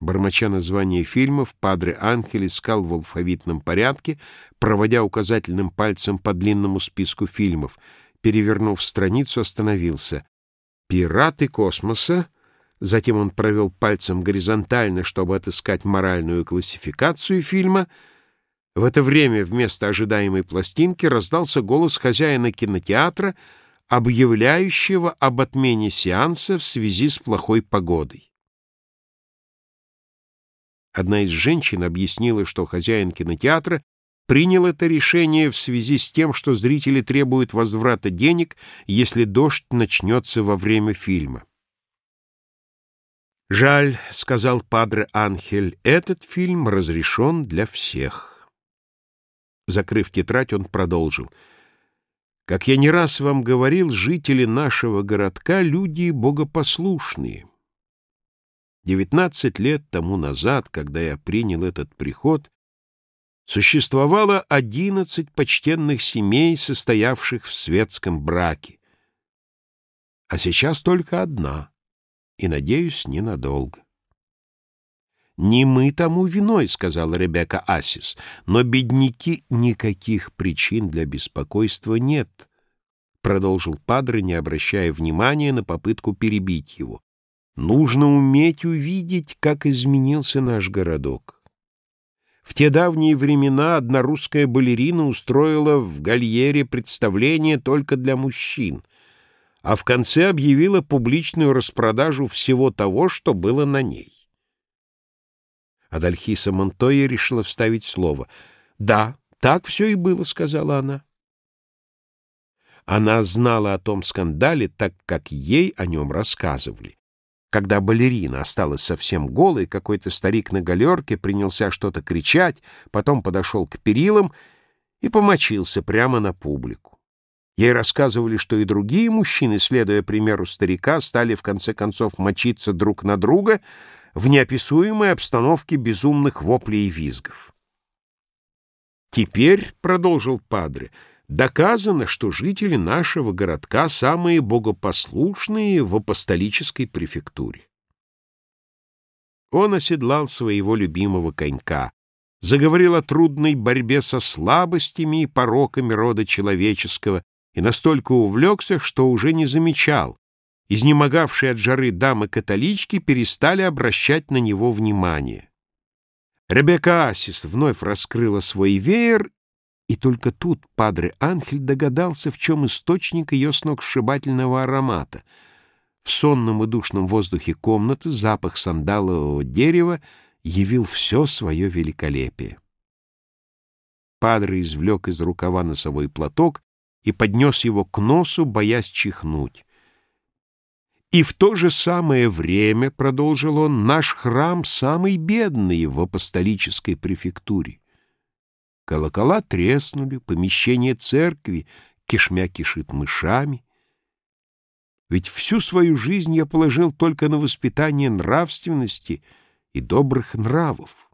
Бормоча название фильмов, Падре Анхель искал в алфавитном порядке, проводя указательным пальцем по длинному списку фильмов. Перевернув страницу, остановился. «Пираты космоса», затем он провел пальцем горизонтально, чтобы отыскать моральную классификацию фильма. В это время вместо ожидаемой пластинки раздался голос хозяина кинотеатра, объявляющего об отмене сеанса в связи с плохой погодой. Одна из женщин объяснила, что хозяин кинотеатра принял это решение в связи с тем, что зрители требуют возврата денег, если дождь начнется во время фильма. «Жаль», — сказал Падре Анхель, — «этот фильм разрешен для всех». Закрыв тетрадь, он продолжил. «Как я не раз вам говорил, жители нашего городка — люди богопослушные. Девятнадцать лет тому назад, когда я принял этот приход, существовало одиннадцать почтенных семей, состоявших в светском браке. А сейчас только одна, и, надеюсь, ненадолго. «Не мы тому виной», — сказала Ребекка Асис, «но бедняки никаких причин для беспокойства нет», — продолжил Падре, не обращая внимания на попытку перебить его. Нужно уметь увидеть, как изменился наш городок. В те давние времена одна русская балерина устроила в Гальере представление только для мужчин, а в конце объявила публичную распродажу всего того, что было на ней. Адальхиса Монтойя решила вставить слово. «Да, так все и было», — сказала она. Она знала о том скандале, так как ей о нем рассказывали. Когда балерина осталась совсем голой, какой-то старик на галерке принялся что-то кричать, потом подошел к перилам и помочился прямо на публику. Ей рассказывали, что и другие мужчины, следуя примеру старика, стали в конце концов мочиться друг на друга в неописуемой обстановке безумных воплей и визгов. «Теперь», — продолжил Падре, — Доказано, что жители нашего городка самые богопослушные в апостолической префектуре. Он оседлал своего любимого конька, заговорил о трудной борьбе со слабостями и пороками рода человеческого и настолько увлекся, что уже не замечал. Изнемогавшие от жары дамы-католички перестали обращать на него внимание. Ребекка Асис вновь раскрыла свой веер и только тут Падре Анхель догадался, в чем источник ее сногсшибательного аромата. В сонном и душном воздухе комнаты запах сандалового дерева явил все свое великолепие. Падре извлек из рукава носовой платок и поднес его к носу, боясь чихнуть. «И в то же самое время, — продолжил он, — наш храм самый бедный в апостолической префектуре. Колокола треснули, помещение церкви кишмя кишит мышами. Ведь всю свою жизнь я положил только на воспитание нравственности и добрых нравов.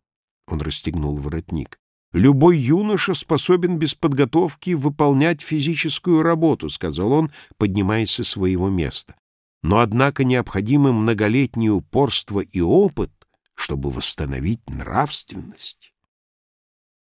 Он расстегнул воротник. «Любой юноша способен без подготовки выполнять физическую работу», — сказал он, поднимаясь со своего места. «Но, однако, необходимы многолетнее упорство и опыт, чтобы восстановить нравственность».